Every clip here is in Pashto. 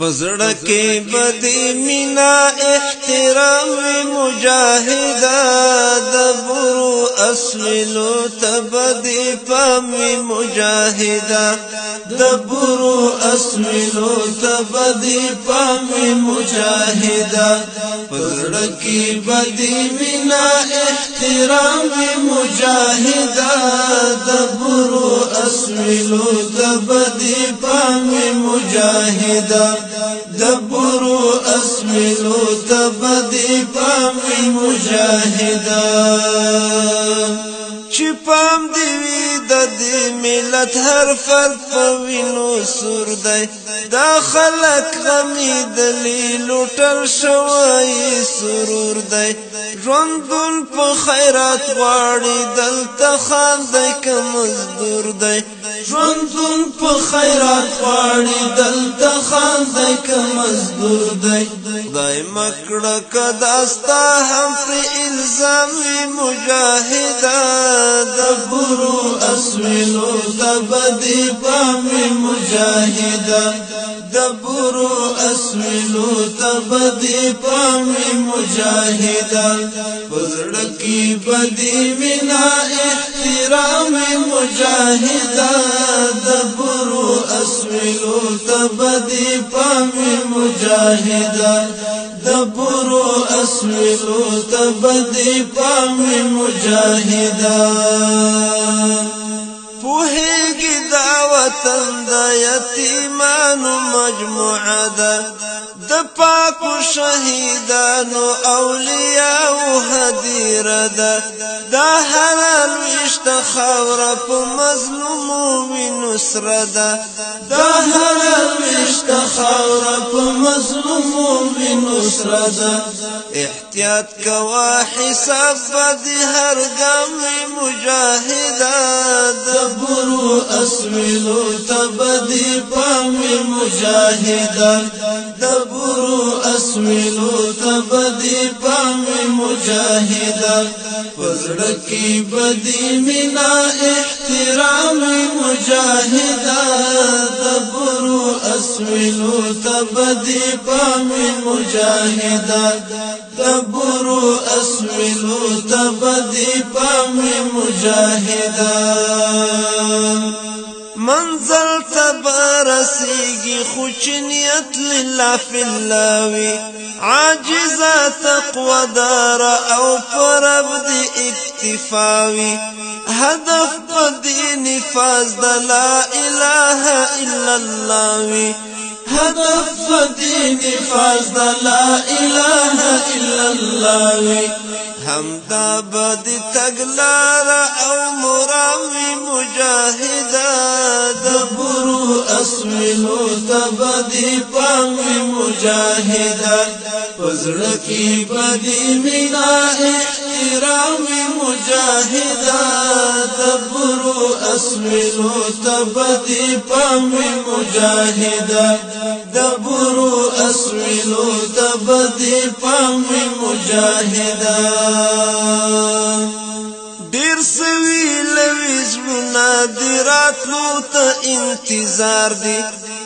پزړه کې بدې مینا احترام مجاهدا د برو اسملو تبدې پامي مجاهدا د برو اسمنو تبدی پامی مجاهدا پزړکی بدی مینا احترام مجاهدا د برو اسمنو تبدی پامی مجاهدا د برو اسمنو تبدی پامی مجاهدا ملت هر فرد په وینو سور دی دا خلک غمیدلی لوټل شوی سرور دی ژوندون په خیرات غواړي دلته خان دی که مزدور دی ژوندون په خیرات غواړي دلته خان دی که مزدور دی خدای مکړه که داستا هم پرې الزام وي مجاهده د برو اسوینو غبد پام مجاهدا دبرو اسملو تبد پام مجاهدا پزړکی بدی منا احترام مجاهدا دبرو اسملو تبد پام مجاهدا دبرو اسملو تبد پام مجاهدا وطن د یتیمانو مجموعه ده د پاکو شهیدانو اولیاء او هدیره ده دا هر ویشت خاور په مظلوم وینو سره ده دا هر ویشت خاور په مظلوم وینو سره ده احتیاط کوا حساب بد هر غم مجاهدا د برو اسملو تبدی پام مجاهدا د برو اسویلو تبدی پامی مجاہدا پزڑکی بدی منا احترامی مجاہدا تبرو اسویلو تبدی پامی مجاہدا تبرو اسویلو تبدی پامی مجاہدا منزل تبارسيجي خوش نيت لله في اللاوي عاجزة تقوى دار أو فرب دي اكتفاوي هدف بدي نفاز لا إله إلا الله هدف بدي نفاز لا إله الا الله وي همدا بد تګلار او مراوي مجاهد د برو اسمنو تبدي پام مجاهد پزړه کې بدی مینا کرام مجاهدا دبرو اسمنو تبدي پام مجاهدا دبرو اسمنو تبدي پام مجاهدا دی راتلو ته انتظار دی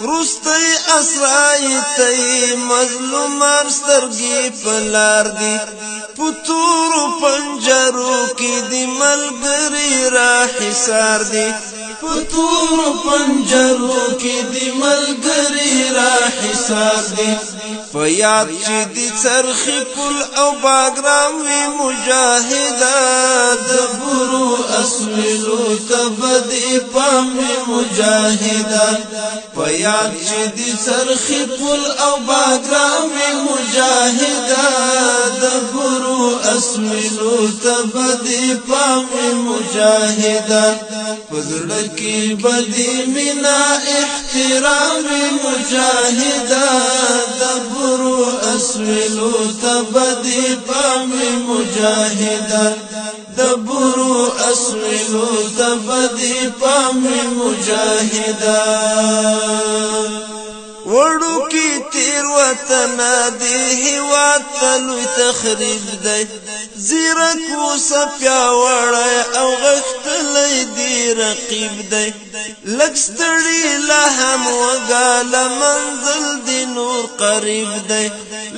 رستی اسرائی تی مظلومان سترگی پلار دی پتورو پنجرو کی دی ملگری را حسار دی پتورو پنجرو کی دی ملگری را حساب دی فیاد چی دی چرخی پل او باگرام وی مجاہدات دبرو اسولو تبدی پام وی مجاہدات فیاد چی دی چرخی پل او باگرام وی مجاہدات دبرو اسولو تبدی پام وی مجاہدات پزڑکی بدی منا احترام مجاہدات دا دبرو اسولو تبدی پام مجاهدا دبرو اسولو تبدی پام مجاهدا وړو کې تیر وطن دی هوا تلوي تخریب دی زیرک و صفیا وړی او غښتلی دی رقیب دی لږ ستړي لا هم وګاله منزل دی نور قریب دی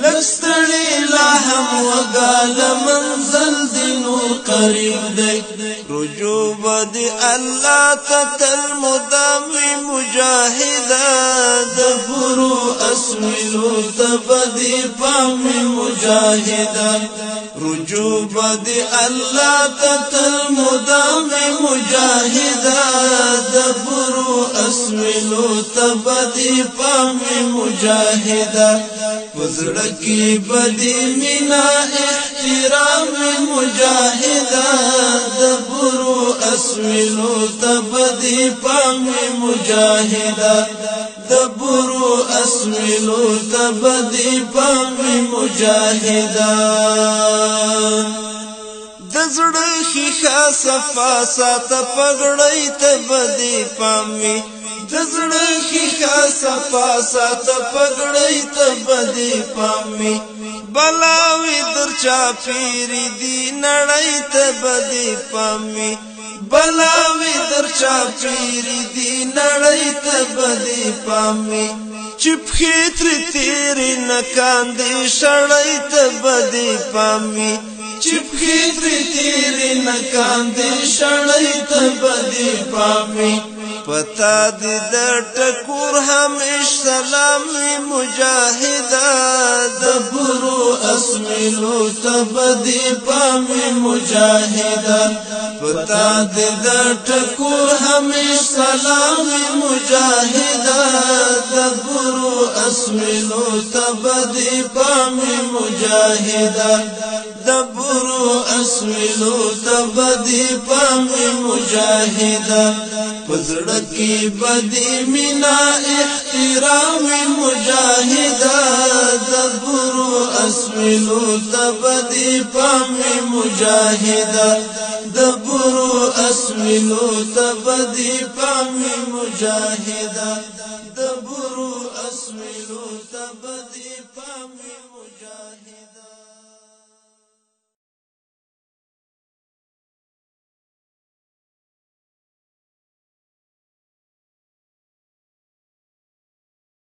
لږ ستړي لا هم وګاله منزل دی نور قریب دی رجوع بد الله تتل مدامي مجاهدا دفرو اسملو تبدي پام مجاهدا رجوع محجوب دی الله تتل مدام مجاهدا دبرو اسملو تبدی پام مجاهدا وزړکی بدی مینا احترام مجاهدا دبرو اسملو تبدی پام مجاهدا تسویلو تبدی پامی مجاہدان دزړه خیخه صفا سات پګړی ته بدی پامي دزړه خیخه صفا سات پګړی ته بدی پامي بلاوي درچا پیری دی نړۍ ته بدی پامي بلاوي درچا پیری دی نړۍ ته بدی پامي چپ خیتر تیری نکاندی شړای ته بدی پامي چپ خیتر تیری نکاندی شړای ته بدی پامي پتا دی د ټکور هم سلام مجاهدا دبرو اسمنو تبدی پام مجاهدا پتا دی د ټکور هم سلام مجاهدا دبرو اسمنو تبدی پام مجاهدا دبرو اسمنو تبدی پام مجاهدا پزړه کې بدی مینا احترام مجاهد زبر اسمنو تبدی پام مجاهد دبر اسمنو تبدی پام مجاهد دبر اسمنو تبدی پام